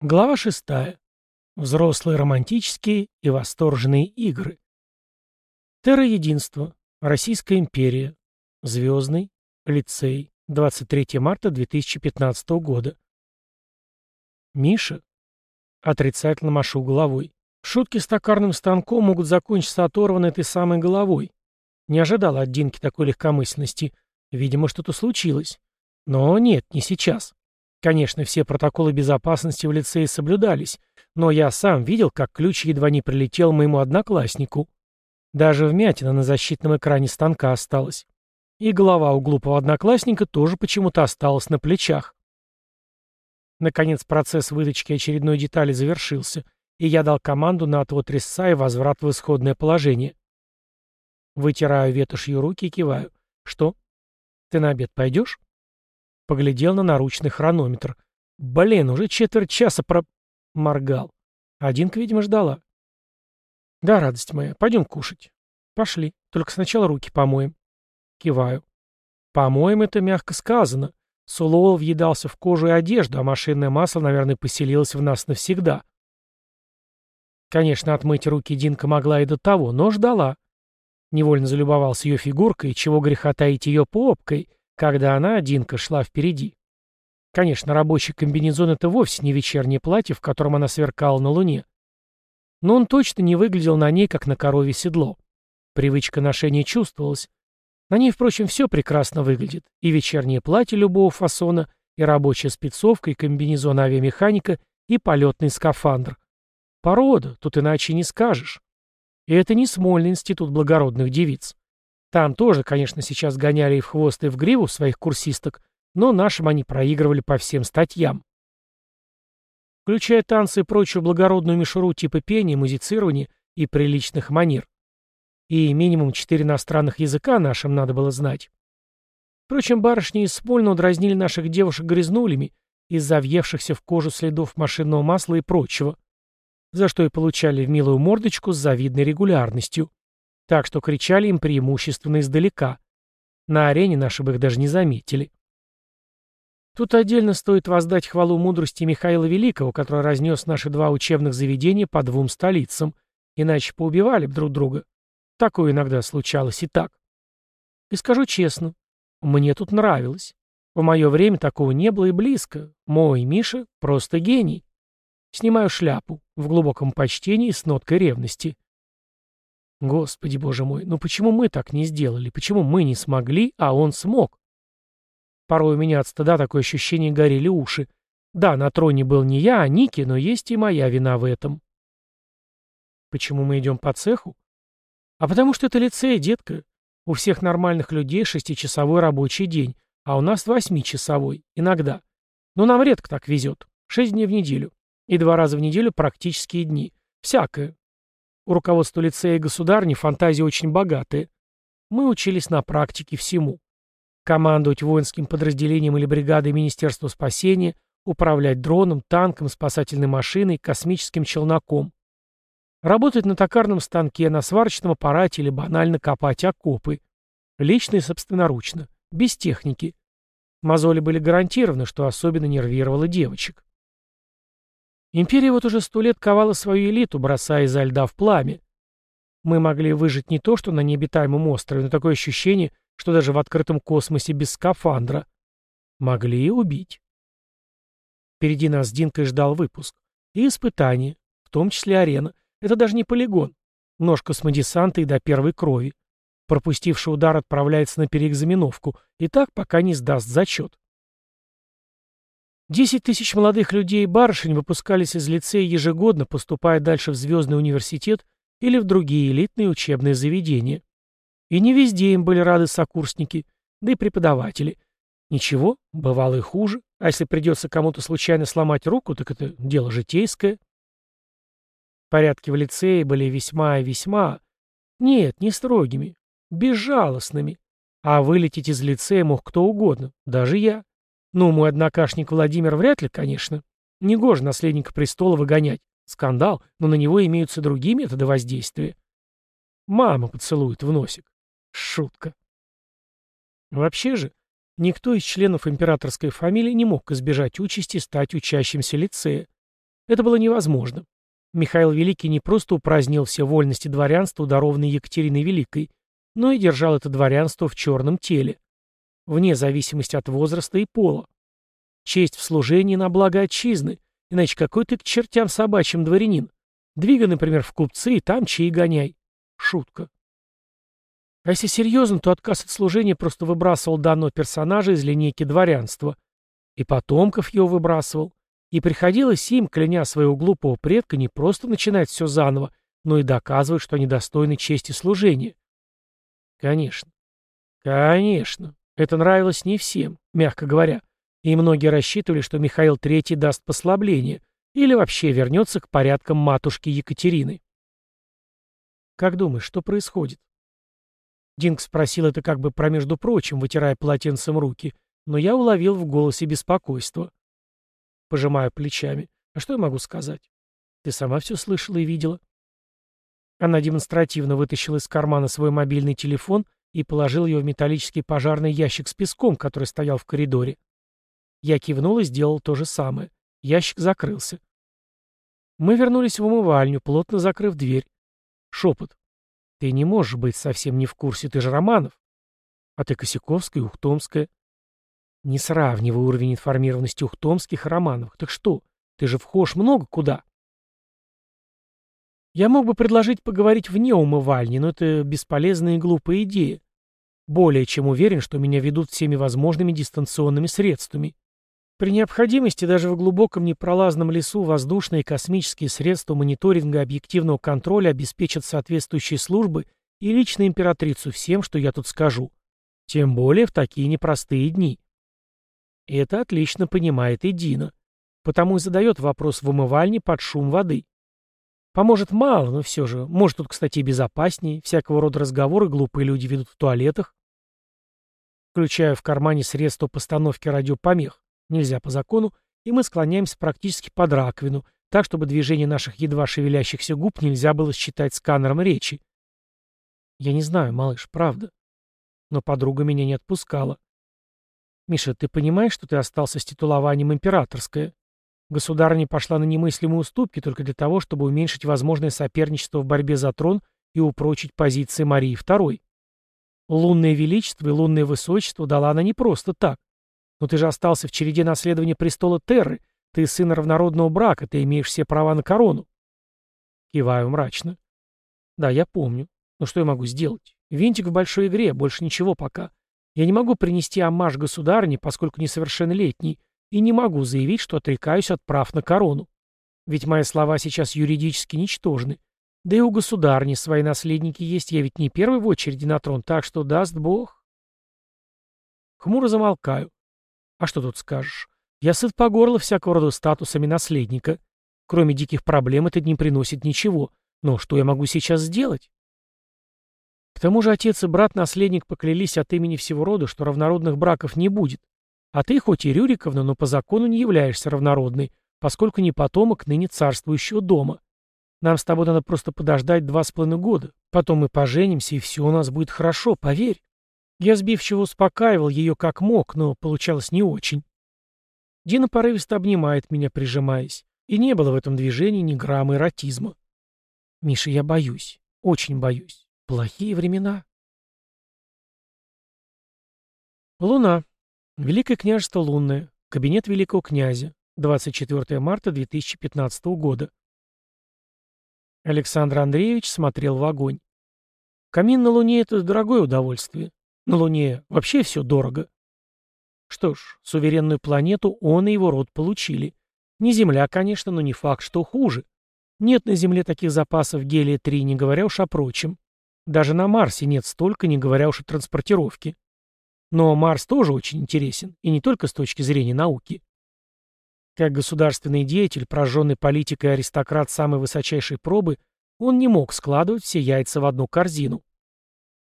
Глава шестая. Взрослые романтические и восторженные игры. Терра-единство. Российская империя. Звездный. Лицей. 23 марта 2015 года. Миша. Отрицательно машу головой. Шутки с токарным станком могут закончиться оторванной этой самой головой. Не ожидал от Динки такой легкомысленности. Видимо, что-то случилось. Но нет, не сейчас. Конечно, все протоколы безопасности в лицее соблюдались, но я сам видел, как ключ едва не прилетел моему однокласснику. Даже вмятина на защитном экране станка осталась. И голова у глупого одноклассника тоже почему-то осталась на плечах. Наконец процесс выточки очередной детали завершился, и я дал команду на отвод резца и возврат в исходное положение. Вытираю ветошью руки и киваю. «Что? Ты на обед пойдешь?» Поглядел на наручный хронометр. Блин, уже четверть часа про... Моргал. Одинка, видимо, ждала. Да, радость моя, пойдем кушать. Пошли, только сначала руки помоем. Киваю. Помоем это мягко сказано. Сулуол въедался в кожу и одежду, а машинное масло, наверное, поселилось в нас навсегда. Конечно, отмыть руки Динка могла и до того, но ждала. Невольно залюбовался ее фигуркой, чего греха таить ее попкой, когда она, Динка, шла впереди. Конечно, рабочий комбинезон — это вовсе не вечернее платье, в котором она сверкала на луне. Но он точно не выглядел на ней, как на корове седло. Привычка ношения чувствовалась. На ней, впрочем, все прекрасно выглядит. И вечернее платье любого фасона, и рабочая спецовка, и комбинезон авиамеханика, и полетный скафандр. Порода, тут иначе не скажешь. И это не Смольный институт благородных девиц. Там тоже, конечно, сейчас гоняли и в хвост, и в гриву своих курсисток, но нашим они проигрывали по всем статьям. Включая танцы и прочую благородную мишуру типа пения, музицирования и приличных манер. И минимум четыре иностранных языка нашим надо было знать. Впрочем, барышни из Смольного дразнили наших девушек грязнулями из-за въевшихся в кожу следов машинного масла и прочего, за что и получали в милую мордочку с завидной регулярностью так что кричали им преимущественно издалека. На арене наши бы их даже не заметили. Тут отдельно стоит воздать хвалу мудрости Михаила Великого, который разнес наши два учебных заведения по двум столицам, иначе поубивали бы друг друга. Такое иногда случалось и так. И скажу честно, мне тут нравилось. В мое время такого не было и близко. Мой Миша просто гений. Снимаю шляпу в глубоком почтении с ноткой ревности. Господи, боже мой, ну почему мы так не сделали? Почему мы не смогли, а он смог? Порой у меня от стыда такое ощущение горели уши. Да, на троне был не я, а Ники, но есть и моя вина в этом. Почему мы идем по цеху? А потому что это лицей, детка. У всех нормальных людей шестичасовой рабочий день, а у нас восьмичасовой, иногда. Но нам редко так везет. Шесть дней в неделю. И два раза в неделю практические дни. Всякое. У руководства лицея и государни фантазии очень богатые. Мы учились на практике всему. Командовать воинским подразделением или бригадой Министерства спасения, управлять дроном, танком, спасательной машиной, космическим челноком. Работать на токарном станке, на сварочном аппарате или банально копать окопы. Лично и собственноручно, без техники. Мозоли были гарантированы, что особенно нервировало девочек. Империя вот уже сто лет ковала свою элиту, бросая изо льда в пламя. Мы могли выжить не то, что на необитаемом острове, но такое ощущение, что даже в открытом космосе без скафандра. Могли и убить. Впереди нас Динкой ждал выпуск. И испытания, в том числе арена. Это даже не полигон. Нож космодесанта и до первой крови. Пропустивший удар отправляется на переэкзаменовку, и так пока не сдаст зачет. Десять тысяч молодых людей и барышень выпускались из лицея ежегодно, поступая дальше в Звездный университет или в другие элитные учебные заведения. И не везде им были рады сокурсники, да и преподаватели. Ничего, бывало и хуже, а если придется кому-то случайно сломать руку, так это дело житейское. Порядки в лицее были весьма и весьма... Нет, не строгими, безжалостными. А вылететь из лицея мог кто угодно, даже я. Ну, мой однокашник Владимир вряд ли, конечно. Негоже наследника престола выгонять. Скандал, но на него имеются другие методы воздействия. Мама поцелует в носик. Шутка. Вообще же, никто из членов императорской фамилии не мог избежать участи стать учащимся лицея. Это было невозможно. Михаил Великий не просто упразднил все вольности дворянства, дарованные Екатериной Великой, но и держал это дворянство в черном теле, вне зависимости от возраста и пола. Честь в служении на благо отчизны, иначе какой ты к чертям собачьим дворянин? Двигай, например, в купцы и там чаи гоняй. Шутка. А если серьезно, то отказ от служения просто выбрасывал данного персонажа из линейки дворянства. И потомков его выбрасывал. И приходилось им, кляня своего глупого предка, не просто начинать все заново, но и доказывать, что они достойны чести служения. Конечно. Конечно. Это нравилось не всем, мягко говоря. И многие рассчитывали, что Михаил III даст послабление или вообще вернется к порядкам матушки Екатерины. «Как думаешь, что происходит?» Динг спросил это как бы промежду прочим, вытирая полотенцем руки, но я уловил в голосе беспокойство. Пожимаю плечами. А что я могу сказать? Ты сама все слышала и видела. Она демонстративно вытащила из кармана свой мобильный телефон и положила ее в металлический пожарный ящик с песком, который стоял в коридоре. Я кивнул и сделал то же самое. Ящик закрылся. Мы вернулись в умывальню, плотно закрыв дверь. Шепот. «Ты не можешь быть совсем не в курсе, ты же Романов. А ты Косяковская Ухтомская. Не сравнивай уровень информированности Ухтомских и Романовых. Так что, ты же вхож много куда?» Я мог бы предложить поговорить вне умывальни, но это бесполезная и глупая идея. Более чем уверен, что меня ведут всеми возможными дистанционными средствами. При необходимости даже в глубоком непролазном лесу воздушные и космические средства мониторинга объективного контроля обеспечат соответствующие службы и лично императрицу всем, что я тут скажу. Тем более в такие непростые дни. И это отлично понимает и Дина. Потому и задает вопрос в умывальне под шум воды. Поможет мало, но все же. Может, тут, кстати, и безопаснее. Всякого рода разговоры глупые люди ведут в туалетах. Включаю в кармане средства постановки радиопомех. Нельзя по закону, и мы склоняемся практически под раковину, так, чтобы движение наших едва шевелящихся губ нельзя было считать сканером речи. Я не знаю, малыш, правда. Но подруга меня не отпускала. Миша, ты понимаешь, что ты остался с титулованием императорское? Государыня пошла на немыслимые уступки только для того, чтобы уменьшить возможное соперничество в борьбе за трон и упрочить позиции Марии II. Лунное величество и лунное высочество дала она не просто так. Но ты же остался в череде наследования престола Терры. Ты сын равнородного брака, ты имеешь все права на корону. Киваю мрачно. Да, я помню. Но что я могу сделать? Винтик в большой игре, больше ничего пока. Я не могу принести аммаж государыне, поскольку несовершеннолетний, и не могу заявить, что отрекаюсь от прав на корону. Ведь мои слова сейчас юридически ничтожны. Да и у государни свои наследники есть, я ведь не первый в очереди на трон, так что даст бог. Хмуро замолкаю. А что тут скажешь? Я сыт по горло всякого рода статусами наследника. Кроме диких проблем это не приносит ничего. Но что я могу сейчас сделать? К тому же отец и брат-наследник поклялись от имени всего рода, что равнородных браков не будет. А ты хоть и Рюриковна, но по закону не являешься равнородной, поскольку не потомок ныне царствующего дома. Нам с тобой надо просто подождать два с половиной года. Потом мы поженимся, и все у нас будет хорошо, поверь. Я сбивчиво успокаивал ее как мог, но получалось не очень. Дина порывисто обнимает меня, прижимаясь. И не было в этом движении ни грамма эротизма. Миша, я боюсь. Очень боюсь. Плохие времена. Луна. Великое княжество Лунное. Кабинет великого князя. 24 марта 2015 года. Александр Андреевич смотрел в огонь. Камин на Луне — это дорогое удовольствие. На Луне вообще все дорого. Что ж, суверенную планету он и его род получили. Не Земля, конечно, но не факт, что хуже. Нет на Земле таких запасов гелия-3, не говоря уж о прочем. Даже на Марсе нет столько, не говоря уж о транспортировке. Но Марс тоже очень интересен, и не только с точки зрения науки. Как государственный деятель, прожженный политикой аристократ самой высочайшей пробы, он не мог складывать все яйца в одну корзину.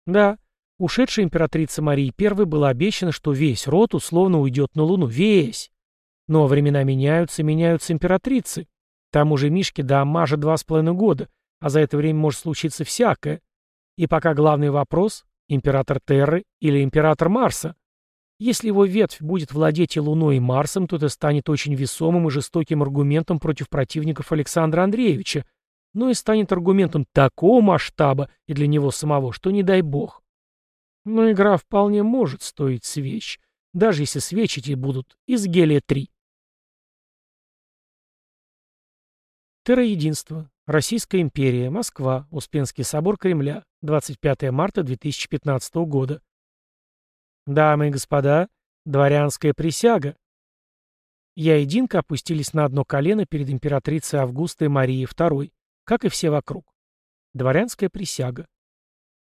Да, Ушедшей императрице Марии I было обещано, что весь род условно уйдет на Луну. Весь. Но времена меняются, меняются императрицы. Тому же Мишке до Аммажа два с половиной года, а за это время может случиться всякое. И пока главный вопрос – император Терры или император Марса? Если его ветвь будет владеть и Луной, и Марсом, то это станет очень весомым и жестоким аргументом против противников Александра Андреевича, но и станет аргументом такого масштаба и для него самого, что не дай бог. Но игра вполне может стоить свеч, даже если свечи эти будут из гелия-3. Терроединство. Российская империя. Москва. Успенский собор Кремля. 25 марта 2015 года. Дамы и господа, дворянская присяга. Я и Динка опустились на одно колено перед императрицей Августой Марией II, как и все вокруг. Дворянская присяга.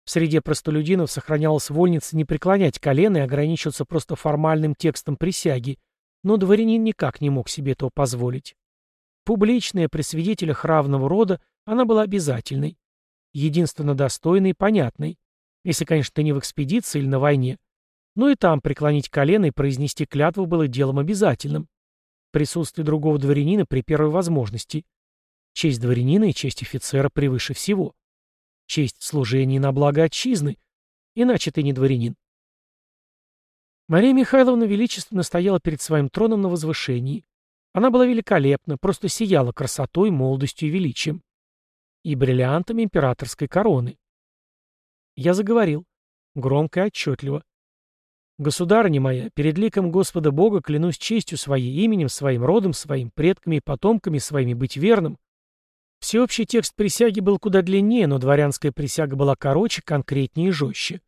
В среде простолюдинов сохранялась вольница не преклонять колено и ограничиваться просто формальным текстом присяги, но дворянин никак не мог себе этого позволить. Публичная, при свидетелях равного рода, она была обязательной. Единственно достойной и понятной. Если, конечно, ты не в экспедиции или на войне. Но и там преклонить колено и произнести клятву было делом обязательным. Присутствие другого дворянина при первой возможности. Честь дворянина и честь офицера превыше всего. Честь служения на благо отчизны. Иначе ты не дворянин. Мария Михайловна величественно стояла перед своим троном на возвышении. Она была великолепна, просто сияла красотой, молодостью и величием. И бриллиантами императорской короны. Я заговорил. Громко и отчетливо. «Государыня моя, перед ликом Господа Бога клянусь честью своей, именем своим, родом своим, предками и потомками своими быть верным, Всеобщий текст присяги был куда длиннее, но дворянская присяга была короче, конкретнее и жестче.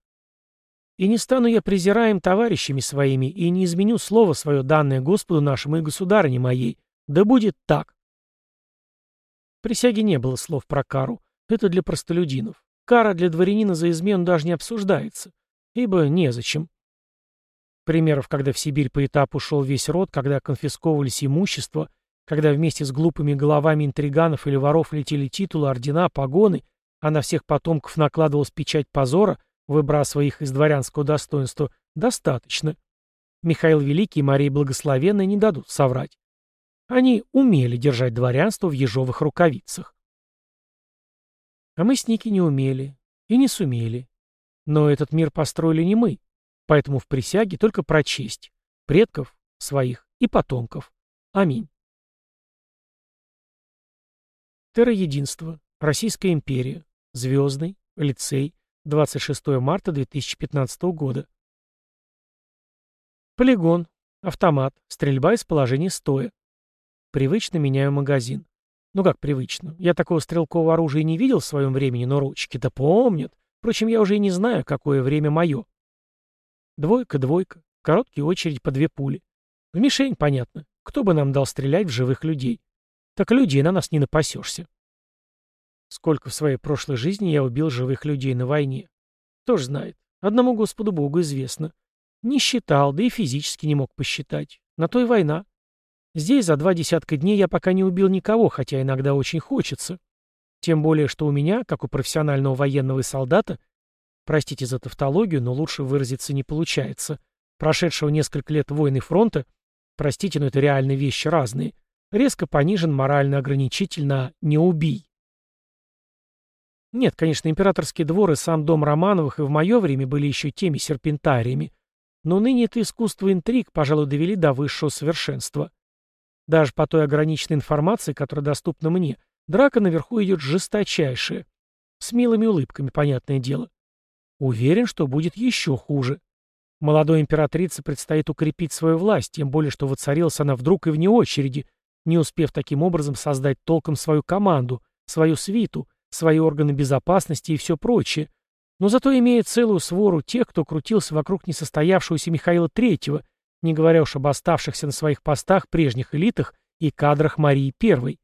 «И не стану я презираем товарищами своими, и не изменю слово свое, данное Господу нашему и государыне моей. Да будет так». Присяги не было слов про кару. Это для простолюдинов. Кара для дворянина за измену даже не обсуждается. Ибо незачем. Примеров, когда в Сибирь по этапу шел весь род, когда конфисковывались имущество, когда вместе с глупыми головами интриганов или воров летели титулы, ордена, погоны, а на всех потомков накладывалась печать позора, выбрасывая их из дворянского достоинства, достаточно. Михаил Великий и Мария Благословенная не дадут соврать. Они умели держать дворянство в ежовых рукавицах. А мы с Ники не умели и не сумели. Но этот мир построили не мы, поэтому в присяге только про честь, предков своих и потомков. Аминь. Терроединство. Российская империя. Звездный. Лицей. 26 марта 2015 года. Полигон. Автомат. Стрельба из положения стоя. Привычно меняю магазин. Ну как привычно? Я такого стрелкового оружия не видел в своем времени, но ручки-то помнят. Впрочем, я уже и не знаю, какое время мое. Двойка, двойка. Короткий очередь по две пули. В мишень, понятно. Кто бы нам дал стрелять в живых людей? Так людей на нас не напасешься. Сколько в своей прошлой жизни я убил живых людей на войне. Кто ж знает. Одному Господу Богу известно. Не считал, да и физически не мог посчитать. На то и война. Здесь за два десятка дней я пока не убил никого, хотя иногда очень хочется. Тем более, что у меня, как у профессионального военного и солдата, простите за тавтологию, но лучше выразиться не получается, прошедшего несколько лет войны фронта, простите, но это реальные вещи разные, резко понижен моральный ограничитель на «не убий». Нет, конечно, императорский двор и сам дом Романовых и в мое время были еще теми серпентариями, но ныне это искусство интриг, пожалуй, довели до высшего совершенства. Даже по той ограниченной информации, которая доступна мне, драка наверху идет жесточайшая. С милыми улыбками, понятное дело. Уверен, что будет еще хуже. Молодой императрице предстоит укрепить свою власть, тем более, что воцарилась она вдруг и вне очереди, не успев таким образом создать толком свою команду, свою свиту, свои органы безопасности и все прочее, но зато имеет целую свору тех, кто крутился вокруг несостоявшегося Михаила III, не говоря уж об оставшихся на своих постах прежних элитах и кадрах Марии I.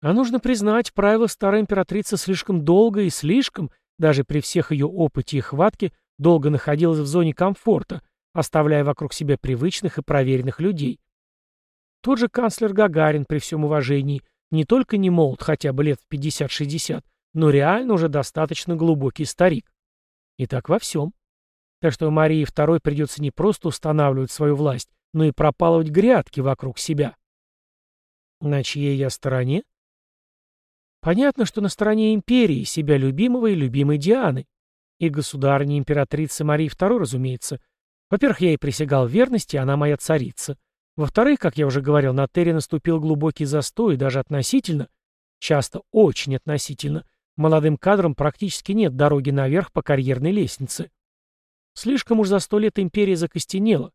А нужно признать, правило старой императрицы слишком долго и слишком, даже при всех ее опыте и хватке, долго находилась в зоне комфорта, оставляя вокруг себя привычных и проверенных людей. Тот же канцлер Гагарин, при всем уважении, не только не молод хотя бы лет в 50-60, но реально уже достаточно глубокий старик. И так во всем. Так что Марии II придется не просто устанавливать свою власть, но и пропалывать грядки вокруг себя. На чьей я стороне? Понятно, что на стороне империи, себя любимого и любимой Дианы. И государни императрицы Марии II, разумеется. Во-первых, я ей присягал верности, она моя царица. Во-вторых, как я уже говорил, на Терре наступил глубокий застой, и даже относительно, часто очень относительно, молодым кадрам практически нет дороги наверх по карьерной лестнице. Слишком уж за сто лет империя закостенела.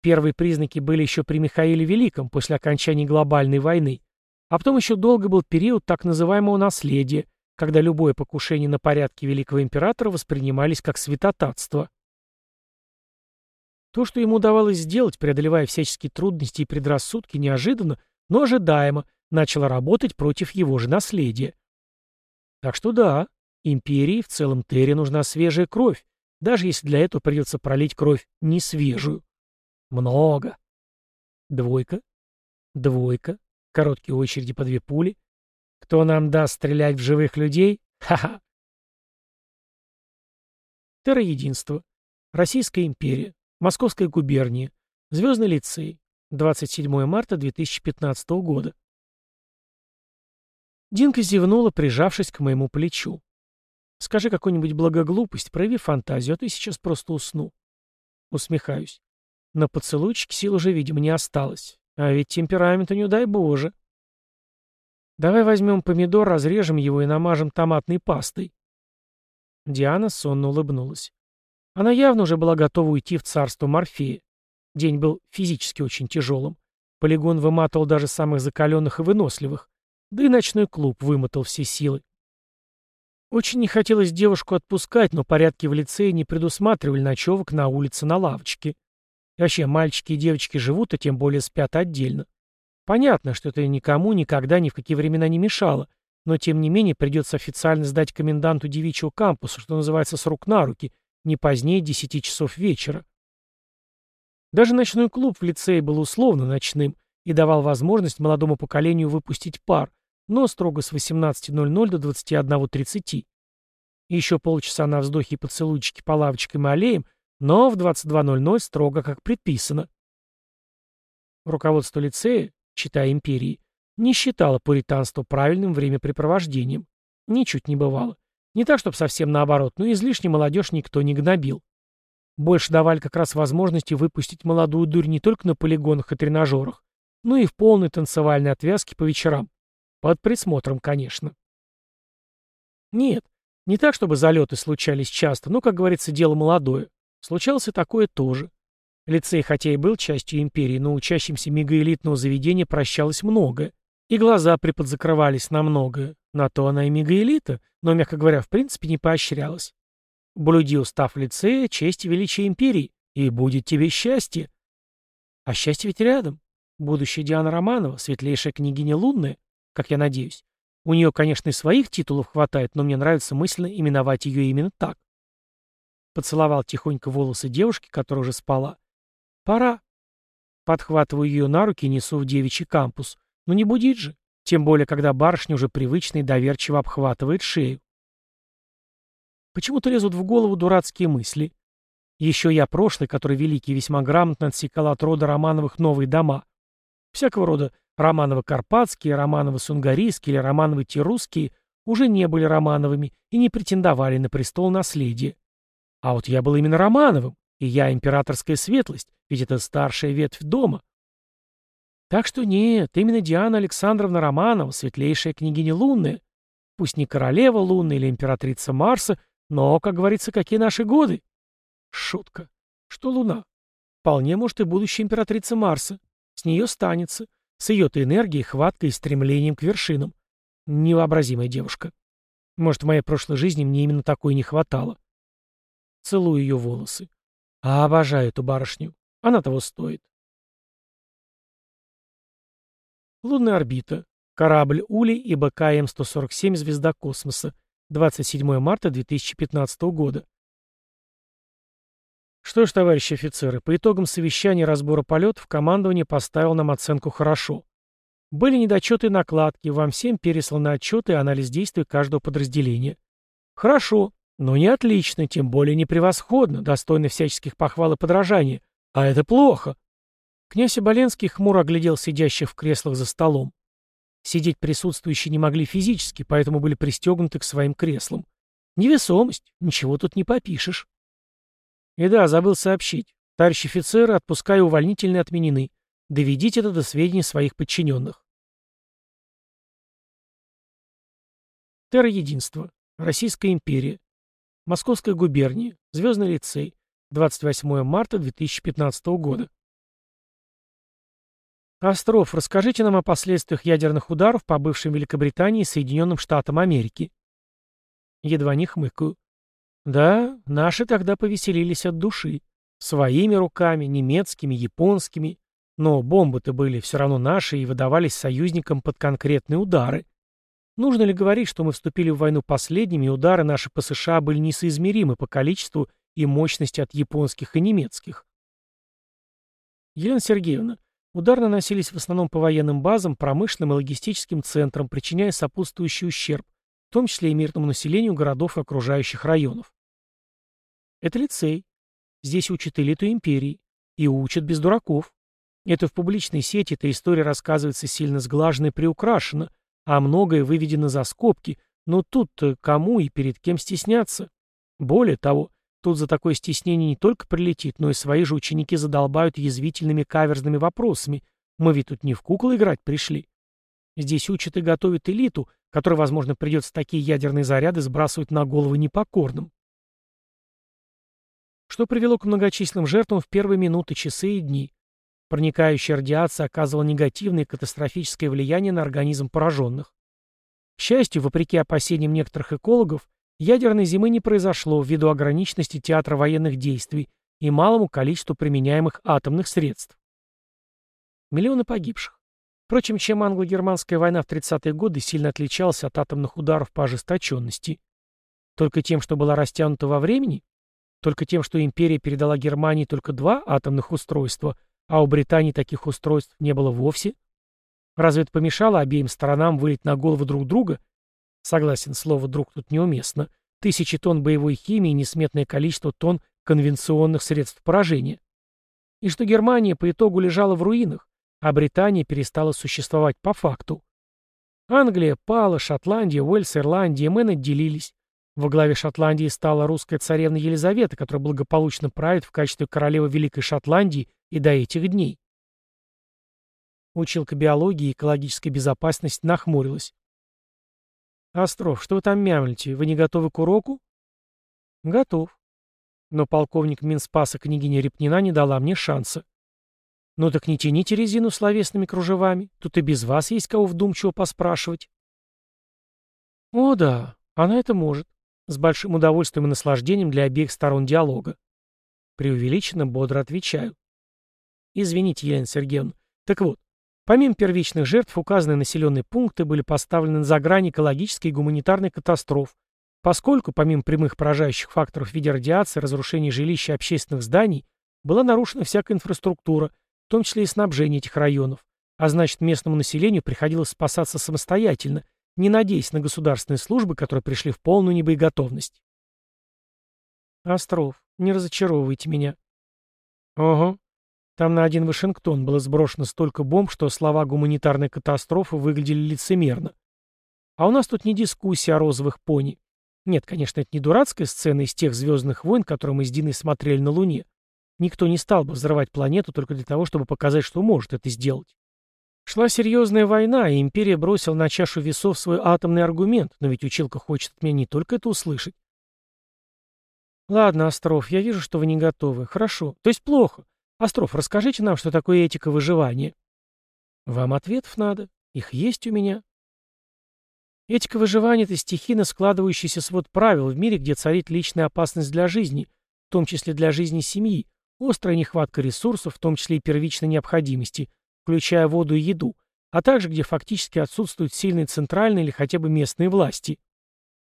Первые признаки были еще при Михаиле Великом, после окончания глобальной войны, а потом еще долго был период так называемого наследия, когда любое покушение на порядки великого императора воспринимались как святотатство. То, что ему удавалось сделать, преодолевая всяческие трудности и предрассудки, неожиданно, но ожидаемо, начало работать против его же наследия. Так что да, империи, в целом Терре, нужна свежая кровь, даже если для этого придется пролить кровь не свежую. Много. Двойка. Двойка. Короткие очереди по две пули. Кто нам даст стрелять в живых людей? Ха-ха. Терра-единство. Российская империя. Московская губерния. Звездный лицей. 27 марта 2015 года. Динка зевнула, прижавшись к моему плечу. «Скажи какую-нибудь благоглупость, прояви фантазию, а я сейчас просто усну». Усмехаюсь. На поцелуйчик сил уже, видимо, не осталось. А ведь темперамента не дай боже. Давай возьмем помидор, разрежем его и намажем томатной пастой. Диана сонно улыбнулась. Она явно уже была готова уйти в царство Морфея. День был физически очень тяжелым. Полигон выматывал даже самых закаленных и выносливых. Да и ночной клуб вымотал все силы. Очень не хотелось девушку отпускать, но порядки в лицее не предусматривали ночевок на улице на лавочке. И вообще, мальчики и девочки живут, а тем более спят отдельно. Понятно, что это никому никогда ни в какие времена не мешало, но тем не менее придется официально сдать коменданту девичьего кампуса, что называется, с рук на руки, не позднее 10 часов вечера. Даже ночной клуб в лицее был условно ночным и давал возможность молодому поколению выпустить пар, но строго с 18.00 до 21.30. Еще полчаса на вздохе и поцелуйчики по лавочкам и аллеям, но в 22.00 строго как предписано. Руководство лицея, читая империи, не считало пуританство правильным времяпрепровождением. Ничуть не бывало. Не так, чтобы совсем наоборот, но излишне молодежь никто не гнобил. Больше давали как раз возможности выпустить молодую дурь не только на полигонах и тренажерах, но и в полной танцевальной отвязке по вечерам. Под присмотром, конечно. Нет, не так, чтобы залеты случались часто, но, как говорится, дело молодое. Случалось и такое тоже. Лицей, хотя и был частью империи, но учащимся мегаэлитного заведения прощалось многое. И глаза приподзакрывались на многое. На то она и мегаэлита, но, мягко говоря, в принципе не поощрялась. Блюди устав лицея, честь и величие империи, и будет тебе счастье. А счастье ведь рядом. Будущая Диана Романова, светлейшая княгиня Лунная, как я надеюсь. У нее, конечно, и своих титулов хватает, но мне нравится мысленно именовать ее именно так. Поцеловал тихонько волосы девушки, которая уже спала. Пора. Подхватываю ее на руки и несу в девичий кампус. Но не будить же. Тем более, когда барышня уже привычно и доверчиво обхватывает шею. Почему-то лезут в голову дурацкие мысли. Еще я прошлый, который великий весьма грамотно отсекал от рода Романовых новые дома. Всякого рода Романовы-Карпатские, Романовы-Сунгарийские или Романовы-Тирусские уже не были Романовыми и не претендовали на престол наследия. А вот я был именно Романовым, и я императорская светлость, ведь это старшая ветвь дома. Так что нет, именно Диана Александровна Романова, светлейшая княгиня Лунная. Пусть не королева Лунная или императрица Марса, но, как говорится, какие наши годы? Шутка. Что Луна? Вполне может и будущая императрица Марса. С нее станется. С ее-то энергией, хваткой и стремлением к вершинам. Невообразимая девушка. Может, в моей прошлой жизни мне именно такой не хватало. Целую ее волосы. А обожаю эту барышню. Она того стоит. Лунная орбита. Корабль Ули и БКМ-147 «Звезда космоса». 27 марта 2015 года. Что ж, товарищи офицеры, по итогам совещания разбора полетов командование поставило нам оценку «хорошо». Были недочеты и накладки, вам всем пересланы отчеты и анализ действий каждого подразделения. Хорошо, но не отлично, тем более не превосходно, достойно всяческих похвал и подражания. А это плохо. Князь Оболенский хмуро оглядел сидящих в креслах за столом. Сидеть присутствующие не могли физически, поэтому были пристегнуты к своим креслам. Невесомость, ничего тут не попишешь. И да, забыл сообщить. Товарищи офицеры, отпуска и увольнительные отменены. Доведите это до сведения своих подчиненных. Терра-единство. Российская империя. Московская губерния. Звездный лицей. 28 марта 2015 года. Остров, расскажите нам о последствиях ядерных ударов по бывшей Великобритании и Соединенным Штатам Америки. Едва не хмыкаю. Да, наши тогда повеселились от души. Своими руками, немецкими, японскими. Но бомбы-то были все равно наши и выдавались союзникам под конкретные удары. Нужно ли говорить, что мы вступили в войну последними, и удары наши по США были несоизмеримы по количеству и мощности от японских и немецких? Елена Сергеевна, удары наносились в основном по военным базам, промышленным и логистическим центрам, причиняя сопутствующий ущерб, в том числе и мирному населению городов и окружающих районов. Это лицей. Здесь учат элиту империи. И учат без дураков. Это в публичной сети эта история рассказывается сильно сглажена и приукрашена, а многое выведено за скобки, но тут-то кому и перед кем стесняться? Более того, тут за такое стеснение не только прилетит, но и свои же ученики задолбают язвительными каверзными вопросами. Мы ведь тут не в куклы играть пришли. Здесь учат и готовят элиту, которой, возможно, придется такие ядерные заряды сбрасывать на головы непокорным. Что привело к многочисленным жертвам в первые минуты, часы и дни. Проникающая радиация оказывала негативное и катастрофическое влияние на организм пораженных. К счастью, вопреки опасениям некоторых экологов, ядерной зимы не произошло ввиду ограниченности театра военных действий и малому количеству применяемых атомных средств. Миллионы погибших. Впрочем, чем англо-германская война в 30-е годы сильно отличалась от атомных ударов по ожесточенности? Только тем, что была растянута во времени? Только тем, что империя передала Германии только два атомных устройства – а у Британии таких устройств не было вовсе? Разве это помешало обеим сторонам вылить на голову друг друга? Согласен, слово «друг» тут неуместно. Тысячи тонн боевой химии и несметное количество тонн конвенционных средств поражения. И что Германия по итогу лежала в руинах, а Британия перестала существовать по факту. Англия пала, Шотландия, Уэльс, Ирландия Мэн отделились. Во главе Шотландии стала русская царевна Елизавета, которая благополучно правит в качестве королевы Великой Шотландии и до этих дней. Училка биологии и экологической безопасности нахмурилась. «Остров, что вы там мямлите? Вы не готовы к уроку?» «Готов». Но полковник Минспаса княгиня Репнина не дала мне шанса. «Ну так не тяните резину словесными кружевами. Тут и без вас есть кого вдумчиво поспрашивать». «О да, она это может. С большим удовольствием и наслаждением для обеих сторон диалога». Преувеличенно бодро отвечаю. Извините, Елена Сергеевна. Так вот, помимо первичных жертв, указанные населенные пункты были поставлены за грань экологической и гуманитарной катастроф, поскольку, помимо прямых поражающих факторов в виде радиации, разрушения жилищ и общественных зданий, была нарушена всякая инфраструктура, в том числе и снабжение этих районов, а значит местному населению приходилось спасаться самостоятельно, не надеясь на государственные службы, которые пришли в полную небоеготовность. Остров, не разочаровывайте меня. Ого, там на один Вашингтон было сброшено столько бомб, что слова гуманитарной катастрофы выглядели лицемерно. А у нас тут не дискуссия о розовых пони. Нет, конечно, это не дурацкая сцена из тех «Звездных войн», которые мы с Диной смотрели на Луне. Никто не стал бы взрывать планету только для того, чтобы показать, что может это сделать. Шла серьезная война, и империя бросила на чашу весов свой атомный аргумент, но ведь училка хочет от меня не только это услышать. Ладно, Остров, я вижу, что вы не готовы. Хорошо. То есть плохо. Остров, расскажите нам, что такое этика выживания. Вам ответов надо. Их есть у меня. Этика выживания — это стихийно складывающийся свод правил в мире, где царит личная опасность для жизни, в том числе для жизни семьи, острая нехватка ресурсов, в том числе и первичной необходимости, включая воду и еду, а также где фактически отсутствуют сильные центральные или хотя бы местные власти.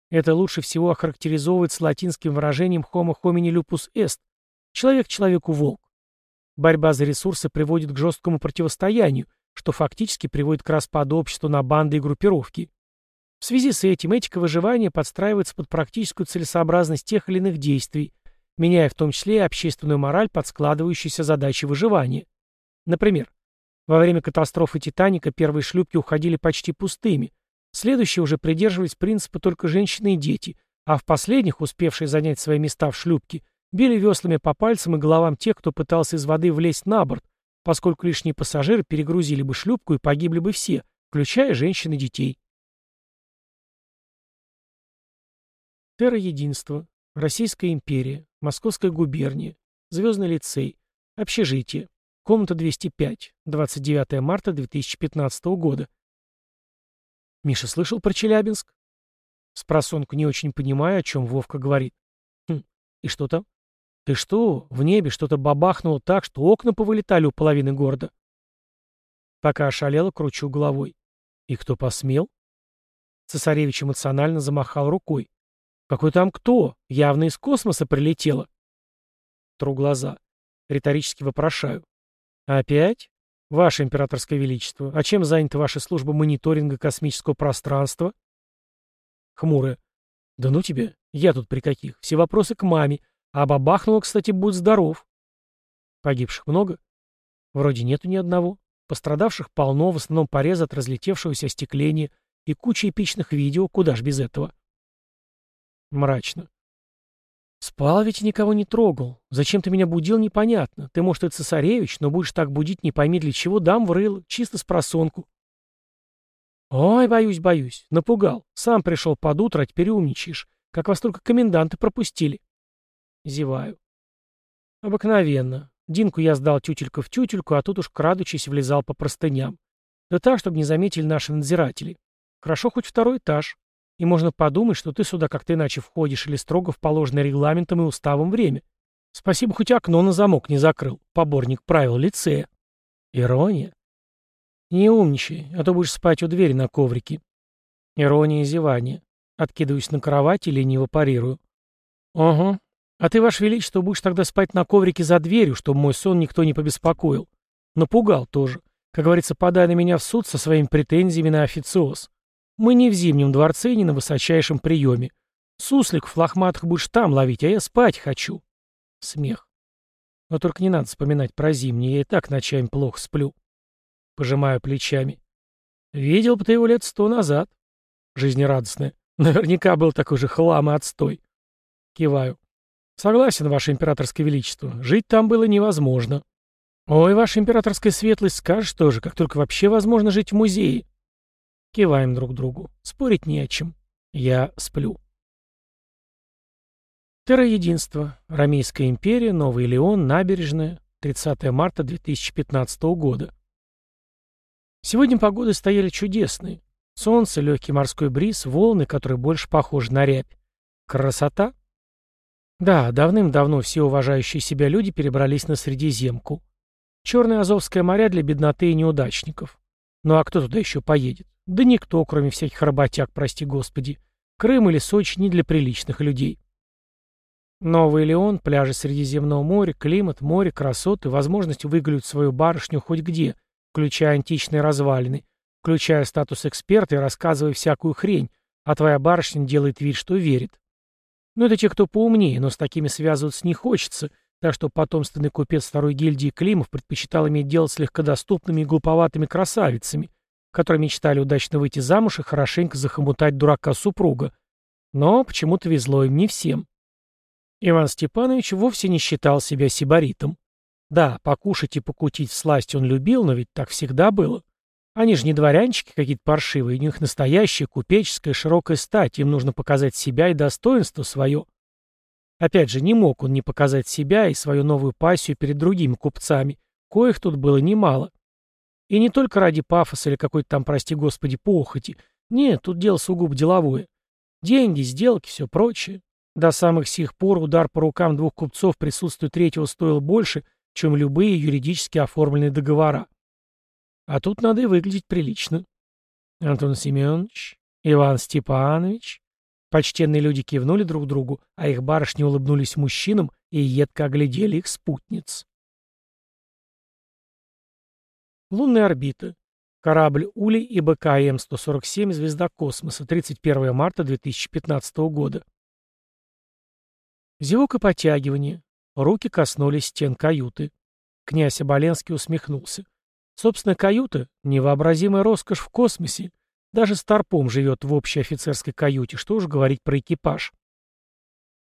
Это лучше всего охарактеризовывается латинским выражением homo homini lupus est – человек человеку волк. Борьба за ресурсы приводит к жесткому противостоянию, что фактически приводит к распаду общества на банды и группировки. В связи с этим этика выживания подстраивается под практическую целесообразность тех или иных действий, меняя в том числе и общественную мораль под складывающиеся задачи выживания. Например, во время катастрофы «Титаника» первые шлюпки уходили почти пустыми, следующие уже придерживались принципа только женщины и дети, а в последних, успевшие занять свои места в шлюпке, Били веслами по пальцам и головам тех, кто пытался из воды влезть на борт, поскольку лишние пассажиры перегрузили бы шлюпку и погибли бы все, включая женщин и детей. Терра-единство. Российская империя. Московская губерния. Звездный лицей. Общежитие. Комната 205. 29 марта 2015 года. Миша слышал про Челябинск? Спросонку не очень понимаю, о чем Вовка говорит. Хм, и что там? Ты что, в небе что-то бабахнуло так, что окна повылетали у половины города? Пока ошалело, кручу головой. И кто посмел? Цесаревич эмоционально замахал рукой. Какой там кто? Явно из космоса прилетело. Тру глаза. Риторически вопрошаю. «Опять? Ваше императорское величество, а чем занята ваша служба мониторинга космического пространства?» Хмурая. «Да ну тебе, я тут при каких? Все вопросы к маме. А бабахнуло, кстати, будь здоров». «Погибших много?» «Вроде нету ни одного. Пострадавших полно, в основном порезы от разлетевшегося остекления и куча эпичных видео, куда ж без этого». Мрачно. Спал ведь никого не трогал. Зачем ты меня будил, непонятно. Ты, может, и цесаревич, но будешь так будить, не пойми для чего, дам в рыло, чисто с просонку. Ой, боюсь, боюсь. Напугал. Сам пришел под утро, а теперь умничаешь. Как вас только коменданты пропустили. Зеваю. Обыкновенно. Динку я сдал тютелька в тютельку, а тут уж, крадучись, влезал по простыням. Да так, чтобы не заметили наши надзиратели. Хорошо хоть второй этаж. И можно подумать, что ты сюда как-то иначе входишь или строго в положенное регламентом и уставом время. Спасибо, хоть окно на замок не закрыл. Поборник правил лицея. Ирония. Не умничай, а то будешь спать у двери на коврике. Ирония и зевание. Откидываюсь на кровать и лениво парирую. Ага. А ты, Ваше Величество, будешь тогда спать на коврике за дверью, чтобы мой сон никто не побеспокоил. Напугал тоже. Как говорится, подай на меня в суд со своими претензиями на официоз. Мы не в Зимнем дворце, не на высочайшем приеме. Суслик в лохматых будешь там ловить, а я спать хочу. Смех. Но только не надо вспоминать про зимнее, я и так ночами плохо сплю. Пожимаю плечами. Видел бы ты его лет сто назад. Жизнерадостная. Наверняка был такой же хлам и отстой. Киваю. Согласен, Ваше Императорское Величество. Жить там было невозможно. Ой, Ваша Императорская Светлость, скажешь тоже, как только вообще возможно жить в музее. Киваем друг другу. Спорить не о чем. Я сплю. Терра-единство. Ромейская империя, Новый Леон, Набережная. 30 марта 2015 года. Сегодня погоды стояли чудесные. Солнце, легкий морской бриз, волны, которые больше похожи на рябь. Красота? Да, давным-давно все уважающие себя люди перебрались на Средиземку. Черное Азовское море для бедноты и неудачников. Ну а кто туда еще поедет? Да никто, кроме всяких работяг, прости господи. Крым или Сочи не для приличных людей. Новый Леон, пляжи Средиземного моря, климат, море, красоты, возможность выглядеть свою барышню хоть где, включая античные развалины, включая статус эксперта и рассказывая всякую хрень, а твоя барышня делает вид, что верит. Ну это те, кто поумнее, но с такими связываться не хочется, так что потомственный купец второй гильдии Климов предпочитал иметь дело с легкодоступными и глуповатыми красавицами, которые мечтали удачно выйти замуж и хорошенько захомутать дурака супруга. Но почему-то везло им не всем. Иван Степанович вовсе не считал себя сибаритом. Да, покушать и покутить в сласть он любил, но ведь так всегда было. Они же не дворянчики какие-то паршивые, у них настоящая купеческая широкая стать, им нужно показать себя и достоинство свое. Опять же, не мог он не показать себя и свою новую пассию перед другими купцами, коих тут было немало. И не только ради пафоса или какой-то там, прости господи, похоти. Нет, тут дело сугубо деловое. Деньги, сделки, все прочее. До самых сих пор удар по рукам двух купцов присутствия третьего стоил больше, чем любые юридически оформленные договора. А тут надо и выглядеть прилично. Антон Семенович, Иван Степанович. Почтенные люди кивнули друг другу, а их барышни улыбнулись мужчинам и едко оглядели их спутниц. Лунная орбита. Корабль Ули и БКМ-147 «Звезда космоса», 31 марта 2015 года. Зевок и потягивание. Руки коснулись стен каюты. Князь Оболенский усмехнулся. Собственно, каюта — невообразимая роскошь в космосе. Даже Старпом живет в общей офицерской каюте, что уж говорить про экипаж.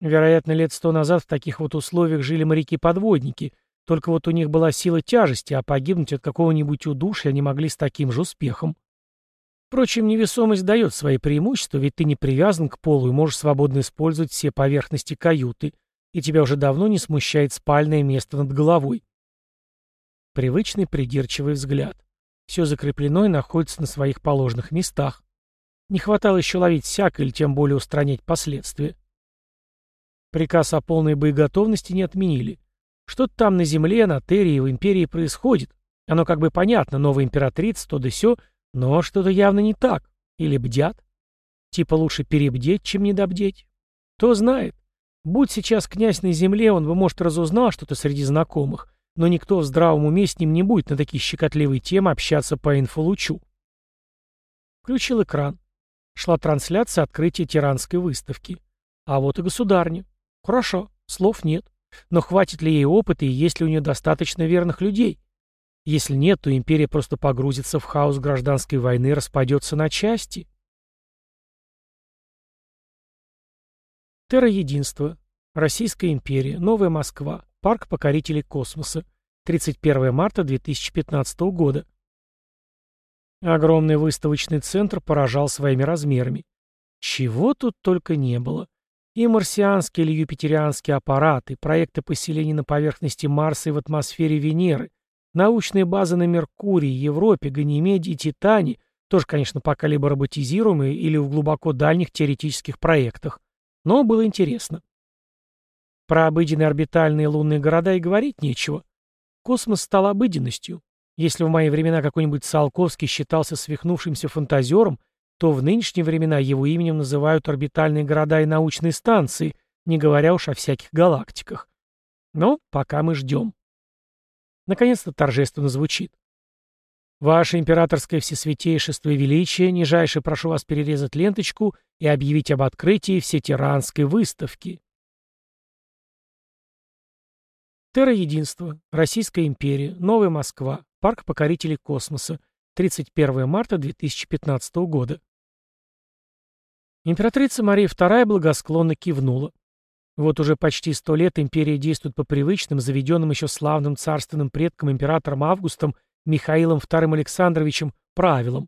Вероятно, лет сто назад в таких вот условиях жили моряки-подводники, только вот у них была сила тяжести, а погибнуть от какого-нибудь удушья они могли с таким же успехом. Впрочем, невесомость дает свои преимущества, ведь ты не привязан к полу и можешь свободно использовать все поверхности каюты, и тебя уже давно не смущает спальное место над головой. Привычный придирчивый взгляд. Все закреплено и находится на своих положенных местах. Не хватало еще ловить всякое или тем более устранять последствия. Приказ о полной боеготовности не отменили. Что-то там на земле, на Терре и в Империи происходит. Оно как бы понятно, новая императрица, то да сё, но что-то явно не так. Или бдят. Типа лучше перебдеть, чем недобдеть. Кто знает. Будь сейчас князь на земле, он бы, может, разузнал что-то среди знакомых, но никто в здравом уме с ним не будет на такие щекотливые темы общаться по инфолучу. Включил экран. Шла трансляция открытия тиранской выставки. А вот и государня. Хорошо, слов нет. Но хватит ли ей опыта и есть ли у нее достаточно верных людей? Если нет, то империя просто погрузится в хаос гражданской войны распадется на части. Терра-единство. Российская империя. Новая Москва. Парк покорителей космоса. 31 марта 2015 года. Огромный выставочный центр поражал своими размерами. Чего тут только не было. И марсианские или юпитерианские аппараты, проекты поселений на поверхности Марса и в атмосфере Венеры, научные базы на Меркурии, Европе, Ганимеде и Титане, тоже, конечно, пока либо роботизируемые или в глубоко дальних теоретических проектах. Но было интересно. Про обыденные орбитальные лунные города и говорить нечего. Космос стал обыденностью. Если в мои времена какой-нибудь Циолковский считался свихнувшимся фантазером, то в нынешние времена его именем называют орбитальные города и научные станции, не говоря уж о всяких галактиках. Но пока мы ждем. Наконец-то торжественно звучит. Ваше императорское всесвятейшество и величие, нижайше прошу вас перерезать ленточку и объявить об открытии всетиранской выставки. Терра-единство. Российская империя. Новая Москва. Парк покорителей космоса. 31 марта 2015 года. Императрица Мария II благосклонно кивнула. Вот уже почти сто лет империя действует по привычным, заведенным еще славным царственным предкам императором Августом Михаилом II Александровичем правилам.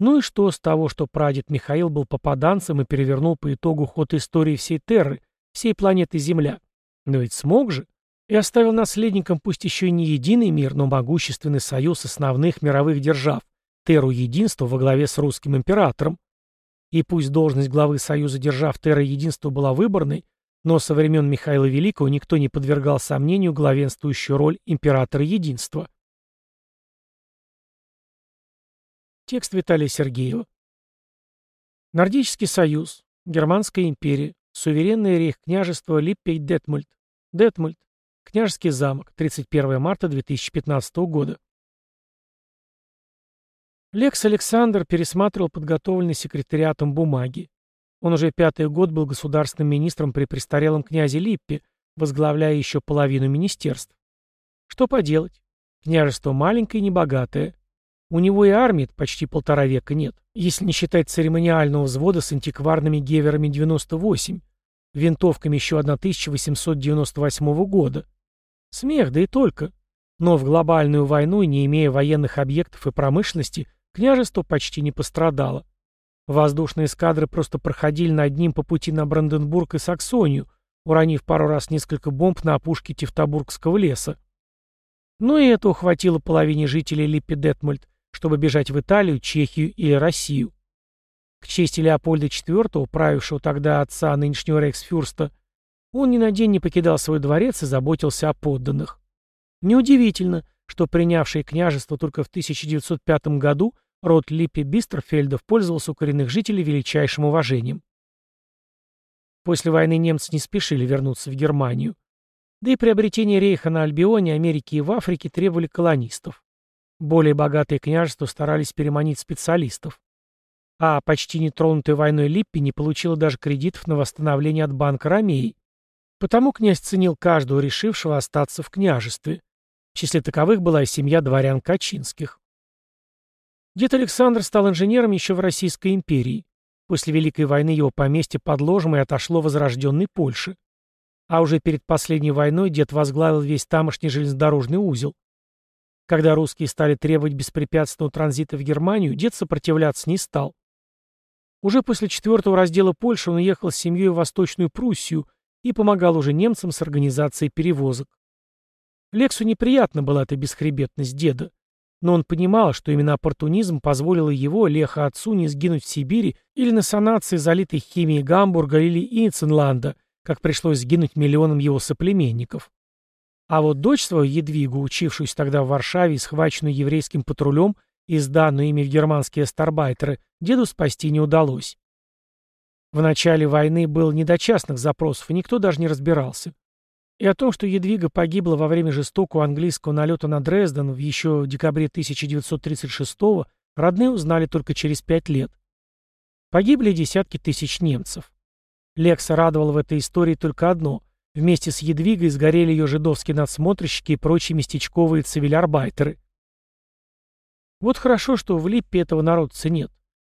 Ну и что с того, что прадед Михаил был попаданцем и перевернул по итогу ход истории всей Терры, всей планеты Земля? Но ведь смог же. И оставил наследникам пусть еще и не единый мир, но могущественный союз основных мировых держав, Терру Единства во главе с русским императором. И пусть должность главы Союза держав Терра Единства была выборной, но со времен Михаила Великого никто не подвергал сомнению главенствующую роль императора Единства. Текст Виталия Сергеева. Нордический союз, Германская империя, суверенное рейх-княжество Липпей-Детмульт, Детмульт, княжеский замок, 31 марта 2015 года. Лекс Александр пересматривал подготовленные секретариатом бумаги. Он уже пятый год был государственным министром при престарелом князе Липпе, возглавляя еще половину министерств. Что поделать? Княжество маленькое и небогатое. У него и армии почти полтора века нет, если не считать церемониального взвода с антикварными геверами 98, винтовками еще 1898 года. Смех, да и только. Но в глобальную войну, не имея военных объектов и промышленности, Княжество почти не пострадало. Воздушные эскадры просто проходили над ним по пути на Бранденбург и Саксонию, уронив пару раз несколько бомб на опушке Тевтобургского леса. Но и это ухватило половине жителей Липпи-Детмольд, чтобы бежать в Италию, Чехию или Россию. К чести Леопольда IV, правившего тогда отца нынешнего рейхсфюрста, он ни на день не покидал свой дворец и заботился о подданных. Неудивительно, что принявший княжество только в 1905 году род Липпи Бистерфельдов пользовался у коренных жителей величайшим уважением. После войны немцы не спешили вернуться в Германию. Да и приобретение рейха на Альбионе, Америке и в Африке требовали колонистов. Более богатые княжества старались переманить специалистов. А почти нетронутая войной Липпи не получила даже кредитов на восстановление от банка Ромеи. Потому князь ценил каждого решившего остаться в княжестве. В числе таковых была и семья дворян Качинских. Дед Александр стал инженером еще в Российской империи. После Великой войны его поместье под ложем и отошло возрожденной Польше. А уже перед последней войной дед возглавил весь тамошний железнодорожный узел. Когда русские стали требовать беспрепятственного транзита в Германию, дед сопротивляться не стал. Уже после четвертого раздела Польши он уехал с семьей в Восточную Пруссию и помогал уже немцам с организацией перевозок. Лексу неприятна была эта бесхребетность деда, но он понимал, что именно оппортунизм позволил его, Леха отцу, не сгинуть в Сибири или на санации залитой химией Гамбурга или Инценланда, как пришлось сгинуть миллионам его соплеменников. А вот дочь свою, Едвигу, учившуюся тогда в Варшаве и схваченную еврейским патрулем и сданную ими в германские старбайтеры, деду спасти не удалось. В начале войны было не до частных запросов, и никто даже не разбирался. И о том, что Едвига погибла во время жестокого английского налета на Дрезден в еще декабре 1936-го, родные узнали только через пять лет. Погибли десятки тысяч немцев. Лекса радовал в этой истории только одно. Вместе с Едвигой сгорели ее жидовские надсмотрщики и прочие местечковые цивилярбайтеры. Вот хорошо, что в Липпе этого народца нет.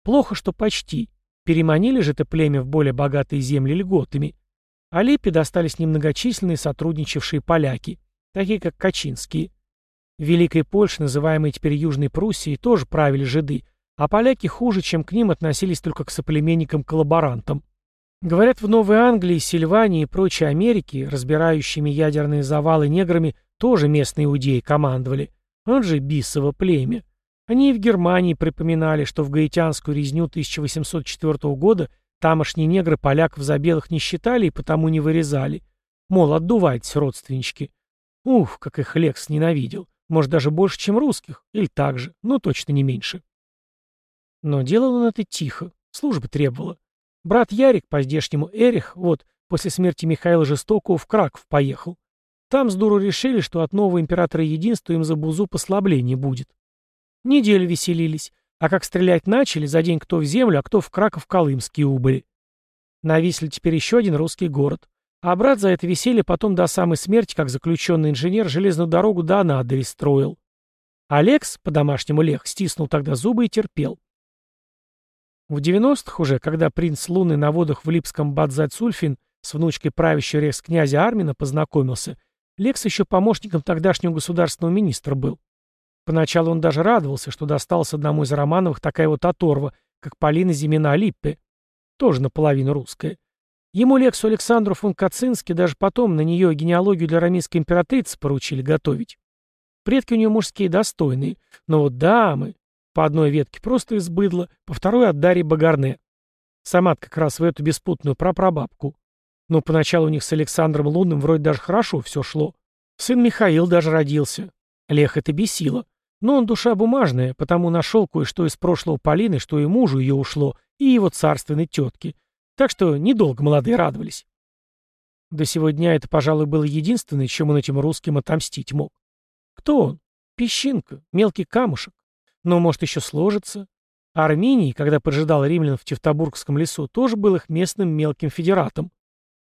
Плохо, что почти. Переманили же это племя в более богатые земли льготами. А Липпе достались немногочисленные сотрудничавшие поляки, такие как Качинские. В Великой Польше, называемой теперь Южной Пруссией, тоже правили жиды, а поляки хуже, чем к ним относились только к соплеменникам-коллаборантам. Говорят, в Новой Англии, Сильвании и прочей Америке, разбирающими ядерные завалы неграми, тоже местные иудеи командовали. Он же бисово племя. Они и в Германии припоминали, что в гаитянскую резню 1804 года тамошние негры поляков за белых не считали и потому не вырезали. Мол, отдувайтесь, родственнички. Ух, как их Лекс ненавидел. Может, даже больше, чем русских. Или так же, но точно не меньше. Но делал он это тихо. Служба требовала. Брат Ярик, по-здешнему Эрих, вот, после смерти Михаила Жестокого в Краков поехал. Там с дуру решили, что от нового императора единства им за бузу послабление будет. Неделю веселились, а как стрелять начали, за день кто в землю, а кто в Краков-Колымский убыли. Нависли теперь еще один русский город. А брат за это веселье потом до самой смерти, как заключенный инженер, железную дорогу до Анадыри строил. Алекс, по-домашнему Лех, стиснул тогда зубы и терпел. В 90-х уже, когда принц Луны на водах в Липском Бадзацульфин с внучкой правящего рекс-князя Армина познакомился, Лекс еще помощником тогдашнего государственного министра был. Поначалу он даже радовался, что достался одному из Романовых такая вот оторва, как Полина Зимина Липпе, тоже наполовину русская. Ему Лексу Александру фон Кацински даже потом на нее генеалогию для рамейской императрицы поручили готовить. Предки у нее мужские достойные, но вот дамы, по одной ветке просто из быдла, по второй от Дарьи Багарне. Сама как раз в эту беспутную прапрабабку. Но поначалу у них с Александром Лунным вроде даже хорошо все шло. Сын Михаил даже родился. Лех это бесило. Но он душа бумажная, потому нашел кое-что из прошлого Полины, что и мужу ее ушло, и его царственной тетки. Так что недолго молодые радовались. До сего дня это, пожалуй, было единственное, чем он этим русским отомстить мог. Кто он? Песчинка, мелкий камушек. Но, может, еще сложится. Армений, когда поджидал римлян в Тевтобургском лесу, тоже был их местным мелким федератом.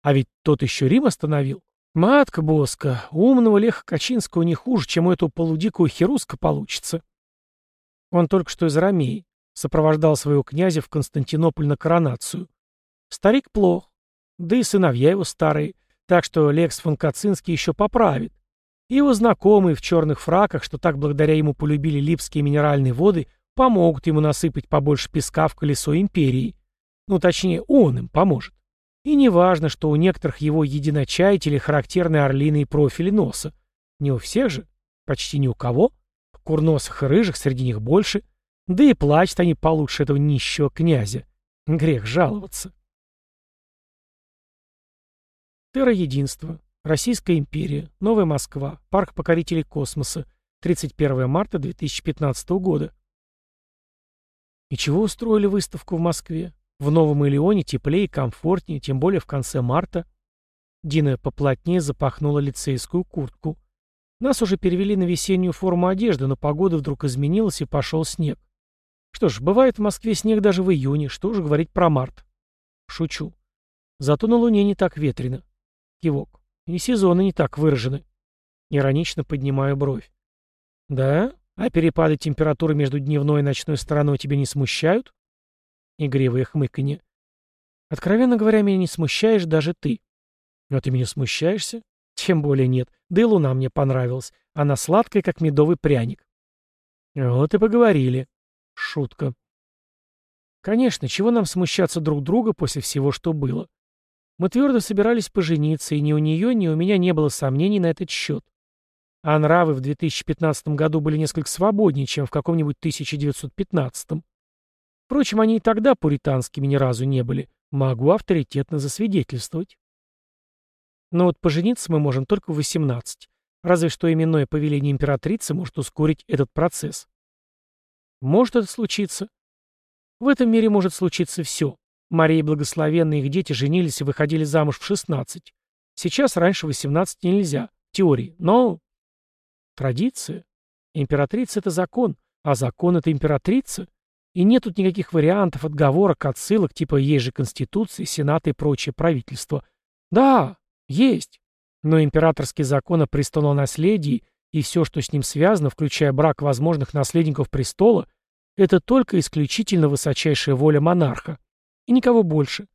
А ведь тот еще Рим остановил. Матка Боска, умного Леха Качинского не хуже, чем у этого полудикого херуска получится. Он только что из Ромеи, сопровождал своего князя в Константинополь на коронацию. Старик плох, да и сыновья его старые, так что Лекс фон Кацинский еще поправит. И его знакомые в черных фраках, что так благодаря ему полюбили липские минеральные воды, помогут ему насыпать побольше песка в колесо империи. Ну, точнее, он им поможет. И не важно, что у некоторых его единочаятелей характерны орлиные профили носа. Не у всех же, почти ни у кого. Курносых и рыжих среди них больше. Да и плачут они получше этого нищего князя. Грех жаловаться. Терра-единство. Российская империя. Новая Москва. Парк покорителей космоса. 31 марта 2015 года. И чего устроили выставку в Москве? В Новом Илеоне теплее и комфортнее, тем более в конце марта. Дина поплотнее запахнула лицейскую куртку. Нас уже перевели на весеннюю форму одежды, но погода вдруг изменилась и пошел снег. Что ж, бывает в Москве снег даже в июне, что уже говорить про март. Шучу. Зато на Луне не так ветрено. Кивок. И сезоны не так выражены. Иронично поднимаю бровь. Да? А перепады температуры между дневной и ночной стороной тебя не смущают? Игривое хмыканье. Откровенно говоря, меня не смущаешь даже ты. А ты меня смущаешься? Тем более нет. Да и луна мне понравилась. Она сладкая, как медовый пряник. Вот и поговорили. Шутка. Конечно, чего нам смущаться друг друга после всего, что было? Мы твердо собирались пожениться, и ни у нее, ни у меня не было сомнений на этот счет. А нравы в 2015 году были несколько свободнее, чем в каком-нибудь 1915. Впрочем, они и тогда пуританскими ни разу не были. Могу авторитетно засвидетельствовать. Но вот пожениться мы можем только в 18. Разве что именное повеление императрицы может ускорить этот процесс. Может это случиться? В этом мире может случиться все. Мария Благословенная и их дети женились и выходили замуж в 16. Сейчас раньше 18 нельзя, в теории, но... Традиция. Императрица — это закон, а закон — это императрица. И нет тут никаких вариантов, отговорок, отсылок, типа есть же Конституция, Сенат и прочее правительство. Да, есть. Но императорский закон о престолонаследии и все, что с ним связано, включая брак возможных наследников престола, это только исключительно высочайшая воля монарха. И никого больше.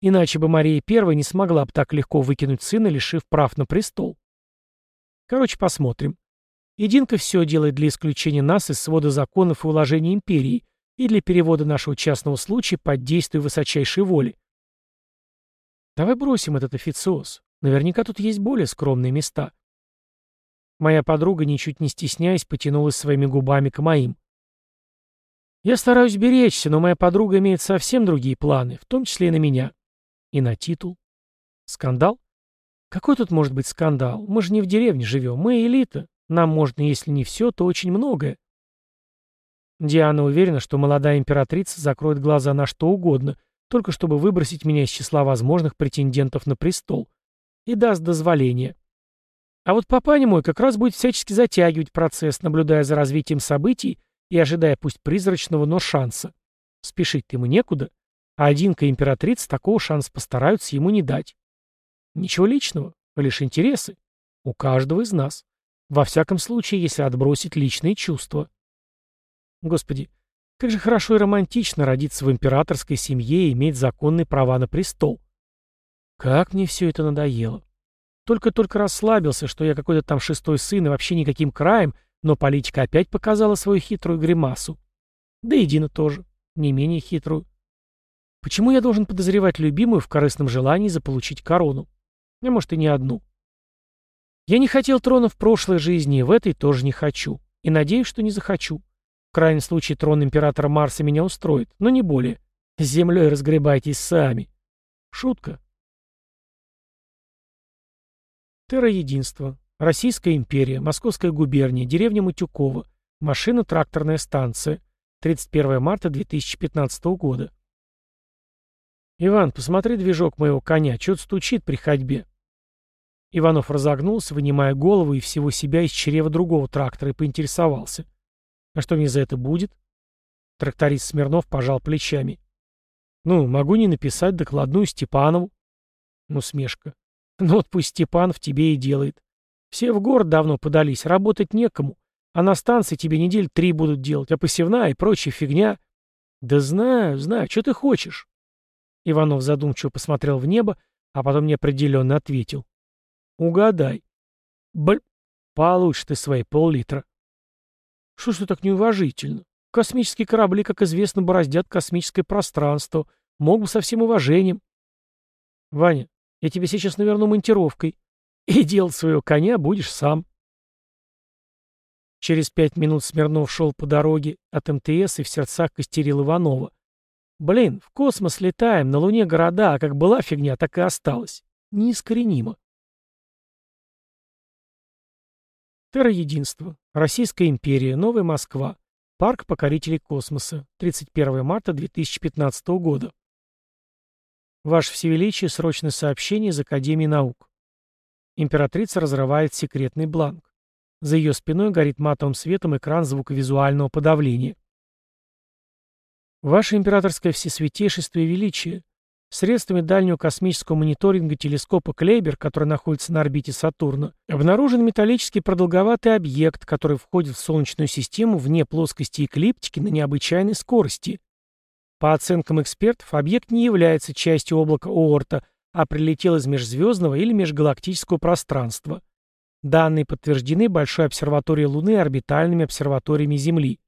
Иначе бы Мария I не смогла бы так легко выкинуть сына, лишив прав на престол. Короче, посмотрим. Единка все делает для исключения нас из свода законов и уложений империи и для перевода нашего частного случая под действие высочайшей воли. Давай бросим этот официоз. Наверняка тут есть более скромные места. Моя подруга, ничуть не стесняясь, потянулась своими губами к моим. Я стараюсь беречься, но моя подруга имеет совсем другие планы, в том числе и на меня. И на титул. Скандал? Какой тут может быть скандал? Мы же не в деревне живем, мы элита. Нам можно, если не все, то очень многое. Диана уверена, что молодая императрица закроет глаза на что угодно, только чтобы выбросить меня из числа возможных претендентов на престол. И даст дозволение. А вот папаня мой как раз будет всячески затягивать процесс, наблюдая за развитием событий и ожидая пусть призрачного, но шанса. Спешить-то ему некуда, а одинка императрица такого шанса постараются ему не дать. Ничего личного, лишь интересы. У каждого из нас. Во всяком случае, если отбросить личные чувства. Господи, как же хорошо и романтично родиться в императорской семье и иметь законные права на престол. Как мне все это надоело. Только-только расслабился, что я какой-то там шестой сын и вообще никаким краем но политика опять показала свою хитрую гримасу. Да и Дина тоже, не менее хитрую. Почему я должен подозревать любимую в корыстном желании заполучить корону? А может и не одну. Я не хотел трона в прошлой жизни, и в этой тоже не хочу. И надеюсь, что не захочу. В крайнем случае трон императора Марса меня устроит, но не более. С землей разгребайтесь сами. Шутка. Терра-единство. Российская империя, Московская губерния, деревня Матюково, машина-тракторная станция, 31 марта 2015 года. «Иван, посмотри движок моего коня, что-то стучит при ходьбе». Иванов разогнулся, вынимая голову и всего себя из чрева другого трактора, и поинтересовался. «А что мне за это будет?» Тракторист Смирнов пожал плечами. «Ну, могу не написать докладную Степанову». Ну, смешка. «Ну вот пусть Степанов тебе и делает. Все в город давно подались, работать некому. А на станции тебе недель три будут делать, а посевная и прочая фигня. Да знаю, знаю, что ты хочешь? Иванов задумчиво посмотрел в небо, а потом неопределенно ответил. Угадай. Бл... Получишь ты свои пол-литра. Что ж так неуважительно? Космические корабли, как известно, бороздят космическое пространство. Мог бы со всем уважением. Ваня, я тебе сейчас наверну монтировкой. И делать своего коня будешь сам. Через пять минут Смирнов шел по дороге от МТС и в сердцах костерил Иванова. Блин, в космос летаем, на Луне города, а как была фигня, так и осталась. Неискоренимо. Терра-единство. Российская империя. Новая Москва. Парк покорителей космоса. 31 марта 2015 года. Ваше Всевеличие, срочное сообщение из Академии наук. Императрица разрывает секретный бланк. За ее спиной горит матовым светом экран звуковизуального подавления. Ваше императорское всесвятейшество и величие, средствами дальнего космического мониторинга телескопа Клейбер, который находится на орбите Сатурна, обнаружен металлический продолговатый объект, который входит в Солнечную систему вне плоскости эклиптики на необычайной скорости. По оценкам экспертов, объект не является частью облака Оорта, а прилетел из межзвездного или межгалактического пространства. Данные подтверждены Большой обсерваторией Луны и орбитальными обсерваториями Земли.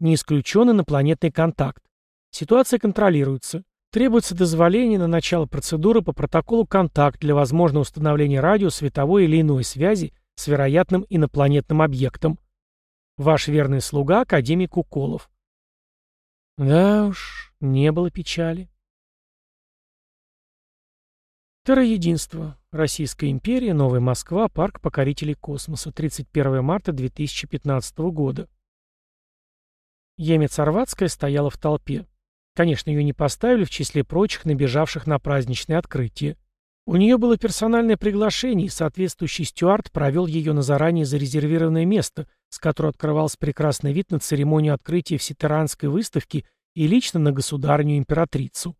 Не исключен инопланетный контакт. Ситуация контролируется. Требуется дозволение на начало процедуры по протоколу «Контакт» для возможного установления радио, световой или иной связи с вероятным инопланетным объектом. Ваш верный слуга, академик Уколов. Да уж, не было печали. Терроединство. Российская империя, Новая Москва, Парк покорителей космоса, 31 марта 2015 года. Емец Орватская стояла в толпе. Конечно, ее не поставили в числе прочих набежавших на праздничное открытие. У нее было персональное приглашение, и соответствующий стюард провел ее на заранее зарезервированное место, с которого открывался прекрасный вид на церемонию открытия всетеранской выставки и лично на государню императрицу.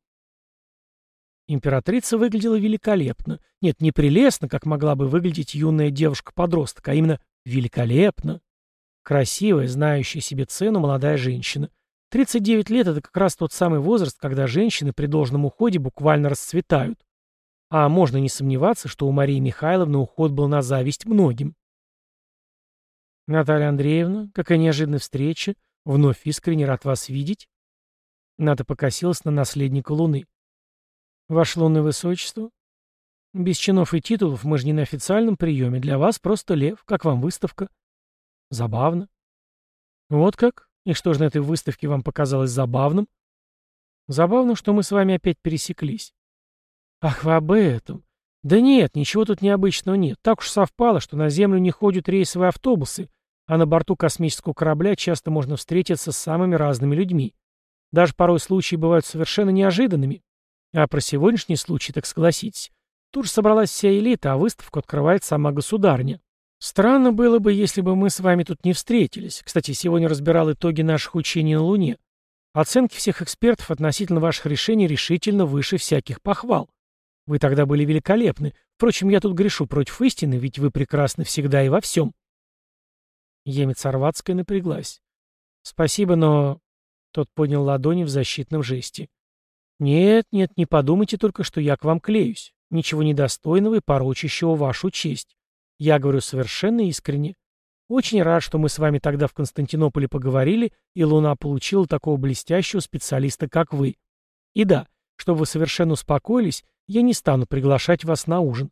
Императрица выглядела великолепно. Нет, не прелестно, как могла бы выглядеть юная девушка-подросток, а именно великолепно. Красивая, знающая себе цену молодая женщина. 39 лет — это как раз тот самый возраст, когда женщины при должном уходе буквально расцветают. А можно не сомневаться, что у Марии Михайловны уход был на зависть многим. Наталья Андреевна, какая неожиданная встреча. Вновь искренне рад вас видеть. Ната покосилась на наследника Луны. Ваше лунное высочество? Без чинов и титулов мы же не на официальном приеме. Для вас просто лев. Как вам выставка? Забавно. Вот как? И что же на этой выставке вам показалось забавным? Забавно, что мы с вами опять пересеклись. Ах, вы об этом. Да нет, ничего тут необычного нет. Так уж совпало, что на Землю не ходят рейсовые автобусы, а на борту космического корабля часто можно встретиться с самыми разными людьми. Даже порой случаи бывают совершенно неожиданными. А про сегодняшний случай, так согласитесь, тут же собралась вся элита, а выставку открывает сама государня. Странно было бы, если бы мы с вами тут не встретились. Кстати, сегодня разбирал итоги наших учений на Луне. Оценки всех экспертов относительно ваших решений решительно выше всяких похвал. Вы тогда были великолепны. Впрочем, я тут грешу против истины, ведь вы прекрасны всегда и во всем. Емец Орватская напряглась. Спасибо, но... Тот поднял ладони в защитном жесте. Нет, нет, не подумайте только, что я к вам клеюсь. Ничего недостойного и порочащего вашу честь. Я говорю совершенно искренне. Очень рад, что мы с вами тогда в Константинополе поговорили, и Луна получила такого блестящего специалиста, как вы. И да, чтобы вы совершенно успокоились, я не стану приглашать вас на ужин.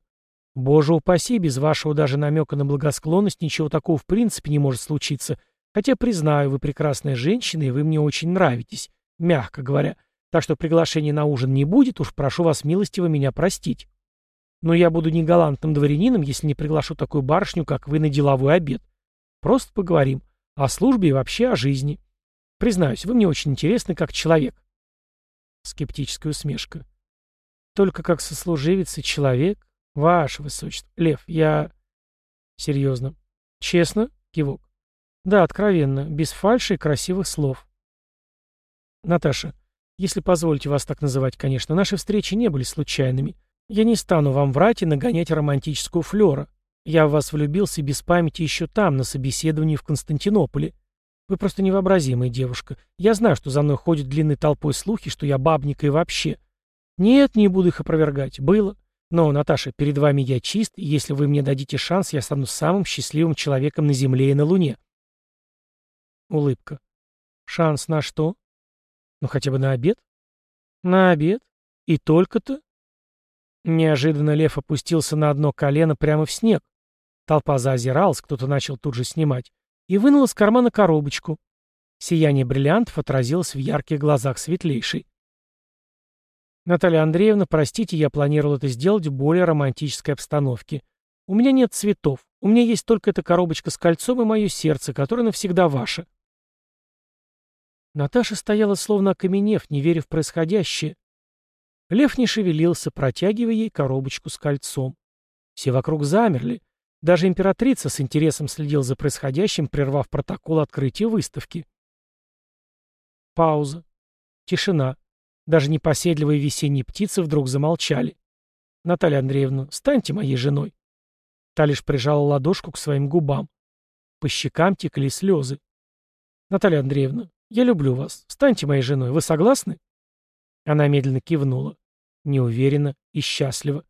Боже упаси, без вашего даже намека на благосклонность ничего такого в принципе не может случиться. Хотя, признаю, вы прекрасная женщина, и вы мне очень нравитесь, мягко говоря. Так что приглашения на ужин не будет, уж прошу вас милостиво меня простить. Но я буду не галантным дворянином, если не приглашу такую барышню, как вы, на деловой обед. Просто поговорим. О службе и вообще о жизни. Признаюсь, вы мне очень интересны как человек. Скептическая усмешка. Только как сослуживец и человек? Ваше высочество. Лев, я... Серьезно. Честно? Кивок. Да, откровенно. Без фальши и красивых слов. Наташа, если позволите вас так называть, конечно, наши встречи не были случайными. Я не стану вам врать и нагонять романтическую флёра. Я в вас влюбился без памяти еще там, на собеседовании в Константинополе. Вы просто невообразимая девушка. Я знаю, что за мной ходят длинной толпой слухи, что я бабника и вообще. Нет, не буду их опровергать. Было. Но, Наташа, перед вами я чист, и если вы мне дадите шанс, я стану самым счастливым человеком на Земле и на Луне. Улыбка. Шанс на что? Ну, хотя бы на обед? На обед? И только-то? Неожиданно лев опустился на одно колено прямо в снег. Толпа заозиралась, кто-то начал тут же снимать, и вынул из кармана коробочку. Сияние бриллиантов отразилось в ярких глазах светлейшей. Наталья Андреевна, простите, я планировал это сделать в более романтической обстановке. У меня нет цветов. У меня есть только эта коробочка с кольцом и мое сердце, которое навсегда ваше. Наташа стояла словно окаменев, не веря в происходящее. Лев не шевелился, протягивая ей коробочку с кольцом. Все вокруг замерли. Даже императрица с интересом следила за происходящим, прервав протокол открытия выставки. Пауза. Тишина. Даже непоседливые весенние птицы вдруг замолчали. «Наталья Андреевна, станьте моей женой». Та лишь прижала ладошку к своим губам. По щекам текли слезы. «Наталья Андреевна, я люблю вас. Станьте моей женой. Вы согласны?» Она медленно кивнула. Неуверенно и счастливо.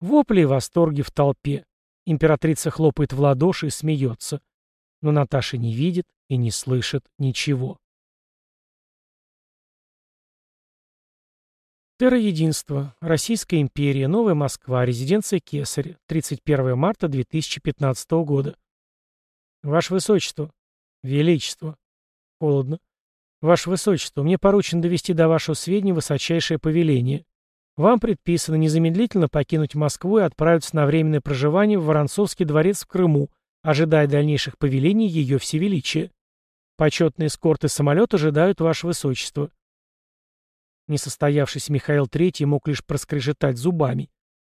Вопли и восторги в толпе. Императрица хлопает в ладоши и смеется. Но Наташа не видит и не слышит ничего. Терра-единство. Российская империя. Новая Москва. Резиденция Кесаря. 31 марта 2015 года. Ваше Высочество. Величество. Холодно. Ваше Высочество, мне поручено довести до вашего сведения высочайшее повеление. Вам предписано незамедлительно покинуть Москву и отправиться на временное проживание в Воронцовский дворец в Крыму, ожидая дальнейших повелений Ее Всевеличия. Почетные эскорты самолет ожидают Ваше Высочество. Несостоявшийся Михаил III мог лишь проскрежетать зубами.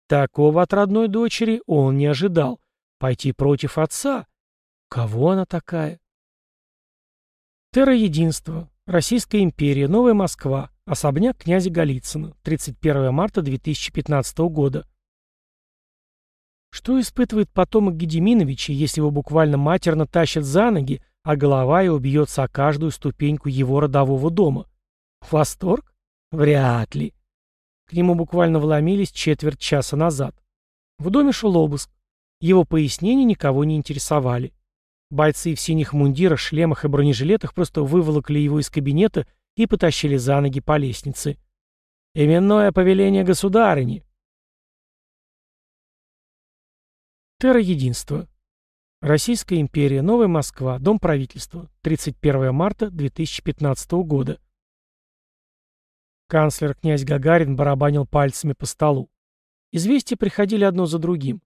Такого от родной дочери он не ожидал. Пойти против отца? Кого она такая? Терра-единство. Российская империя. Новая Москва. Особняк князя Голицына. 31 марта 2015 года. Что испытывает потомок Гедеминовича, если его буквально матерно тащат за ноги, а голова его бьется о каждую ступеньку его родового дома? Восторг? Вряд ли. К нему буквально вломились четверть часа назад. В доме шел обыск. Его пояснения никого не интересовали. Бойцы в синих мундирах, шлемах и бронежилетах просто выволокли его из кабинета и потащили за ноги по лестнице. «Именное повеление государыни!» Терра-единство. Российская империя, Новая Москва, Дом правительства, 31 марта 2015 года. Канцлер князь Гагарин барабанил пальцами по столу. Известия приходили одно за другим.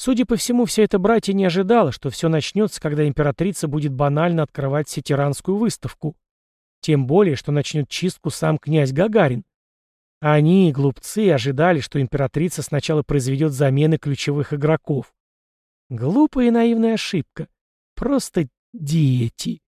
Судя по всему, вся эта братья не ожидала, что все начнется, когда императрица будет банально открывать сетиранскую выставку. Тем более, что начнет чистку сам князь Гагарин. Они, глупцы, ожидали, что императрица сначала произведет замены ключевых игроков. Глупая и наивная ошибка. Просто дети.